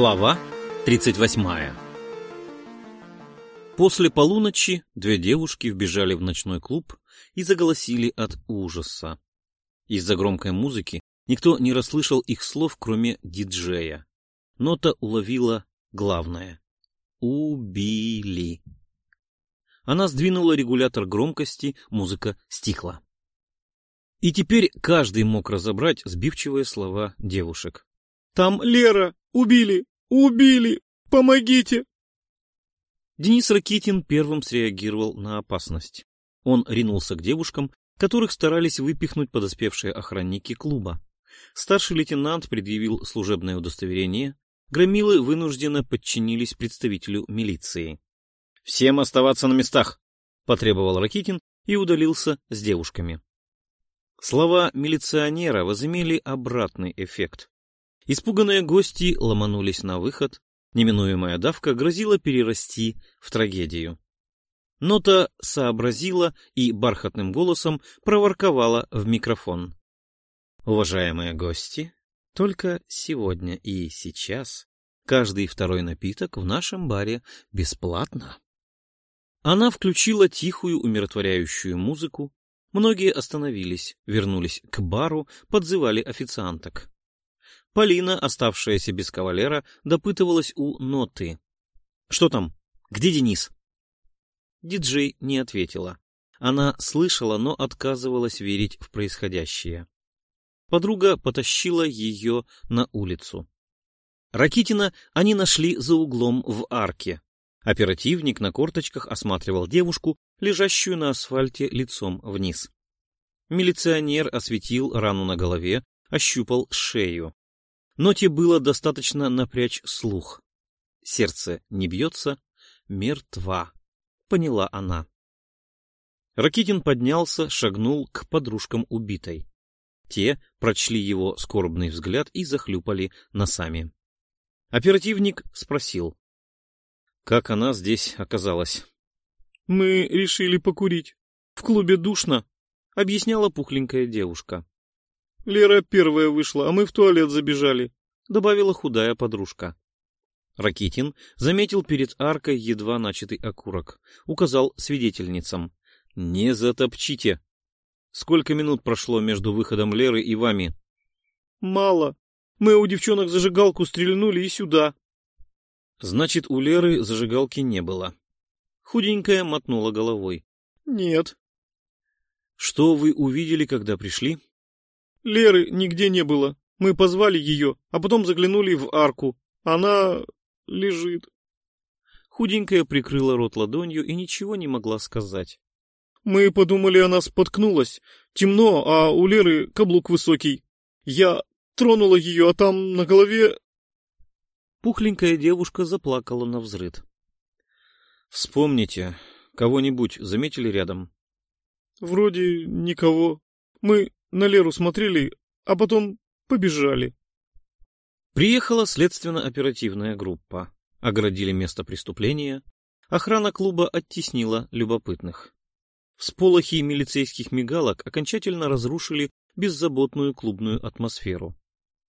Глава 38 После полуночи две девушки вбежали в ночной клуб и заголосили от ужаса. Из-за громкой музыки никто не расслышал их слов, кроме диджея. Нота уловила главное. Убили. Она сдвинула регулятор громкости, музыка стихла. И теперь каждый мог разобрать сбивчивые слова девушек. «Там Лера! Убили! Убили! Помогите!» Денис Ракитин первым среагировал на опасность. Он ринулся к девушкам, которых старались выпихнуть подоспевшие охранники клуба. Старший лейтенант предъявил служебное удостоверение. Громилы вынужденно подчинились представителю милиции. «Всем оставаться на местах!» — потребовал Ракитин и удалился с девушками. Слова милиционера возымели обратный эффект. Испуганные гости ломанулись на выход, неминуемая давка грозила перерасти в трагедию. Нота сообразила и бархатным голосом проворковала в микрофон. Уважаемые гости, только сегодня и сейчас каждый второй напиток в нашем баре бесплатно. Она включила тихую умиротворяющую музыку. Многие остановились, вернулись к бару, подзывали официанток. Полина, оставшаяся без кавалера, допытывалась у Ноты. — Что там? Где Денис? Диджей не ответила. Она слышала, но отказывалась верить в происходящее. Подруга потащила ее на улицу. Ракитина они нашли за углом в арке. Оперативник на корточках осматривал девушку, лежащую на асфальте лицом вниз. Милиционер осветил рану на голове, ощупал шею. Ноте было достаточно напрячь слух. Сердце не бьется, мертва, поняла она. Ракитин поднялся, шагнул к подружкам убитой. Те прочли его скорбный взгляд и захлюпали носами. Оперативник спросил. Как она здесь оказалась? — Мы решили покурить. В клубе душно, — объясняла пухленькая девушка. — Лера первая вышла, а мы в туалет забежали, — добавила худая подружка. Ракитин заметил перед аркой едва начатый окурок, указал свидетельницам. — Не затопчите! Сколько минут прошло между выходом Леры и вами? — Мало. Мы у девчонок зажигалку стрельнули и сюда. — Значит, у Леры зажигалки не было. Худенькая мотнула головой. — Нет. — Что вы увидели, когда пришли? — Леры нигде не было. Мы позвали ее, а потом заглянули в арку. Она лежит. Худенькая прикрыла рот ладонью и ничего не могла сказать. Мы подумали, она споткнулась. Темно, а у Леры каблук высокий. Я тронула ее, а там на голове... Пухленькая девушка заплакала на взрыд. Вспомните, кого-нибудь заметили рядом? Вроде никого. Мы на Леру смотрели, а потом побежали. Приехала следственно-оперативная группа. Оградили место преступления. Охрана клуба оттеснила любопытных. Всполохи милицейских мигалок окончательно разрушили беззаботную клубную атмосферу.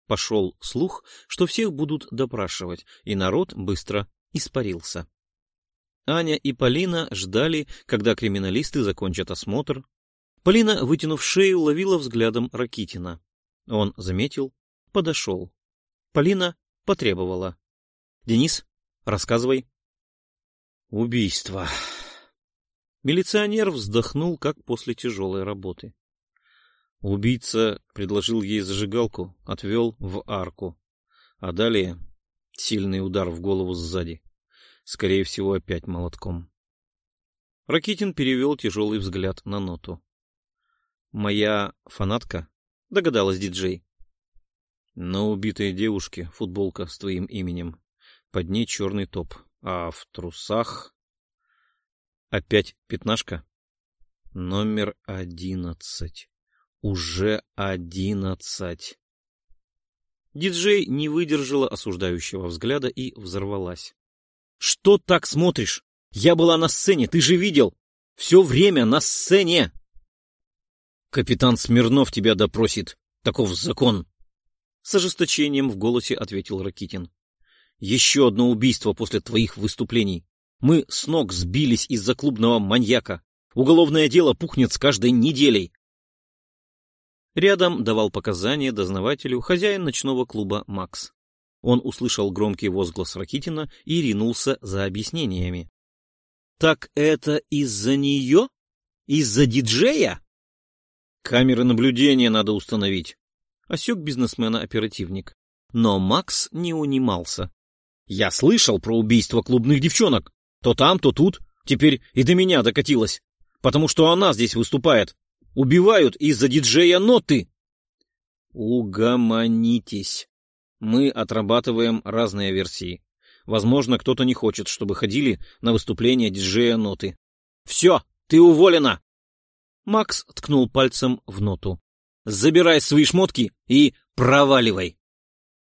Пошел слух, что всех будут допрашивать, и народ быстро испарился. Аня и Полина ждали, когда криминалисты закончат осмотр. Полина, вытянув шею, ловила взглядом Ракитина. Он заметил, подошел. Полина потребовала. — Денис, рассказывай. — Убийство. Милиционер вздохнул, как после тяжелой работы. Убийца предложил ей зажигалку, отвел в арку. А далее сильный удар в голову сзади. Скорее всего, опять молотком. Ракитин перевел тяжелый взгляд на ноту. «Моя фанатка?» — догадалась диджей. На убитой девушке футболка с твоим именем. Под ней черный топ. А в трусах... Опять пятнашка? Номер одиннадцать. Уже одиннадцать. Диджей не выдержала осуждающего взгляда и взорвалась. — Что так смотришь? Я была на сцене, ты же видел! Все время на сцене! — Капитан Смирнов тебя допросит. Таков закон. С ожесточением в голосе ответил Ракитин. Еще одно убийство после твоих выступлений. Мы с ног сбились из-за клубного маньяка. Уголовное дело пухнет с каждой неделей. Рядом давал показания дознавателю хозяин ночного клуба Макс. Он услышал громкий возглас Ракитина и ринулся за объяснениями. «Так это из-за нее? Из-за диджея?» «Камеры наблюдения надо установить», — осек бизнесмена оперативник. Но Макс не унимался. «Я слышал про убийство клубных девчонок. То там, то тут. Теперь и до меня докатилось. Потому что она здесь выступает. Убивают из-за диджея ноты!» «Угомонитесь. Мы отрабатываем разные версии. Возможно, кто-то не хочет, чтобы ходили на выступление диджея ноты. Все, ты уволена!» Макс ткнул пальцем в ноту. «Забирай свои шмотки и проваливай!»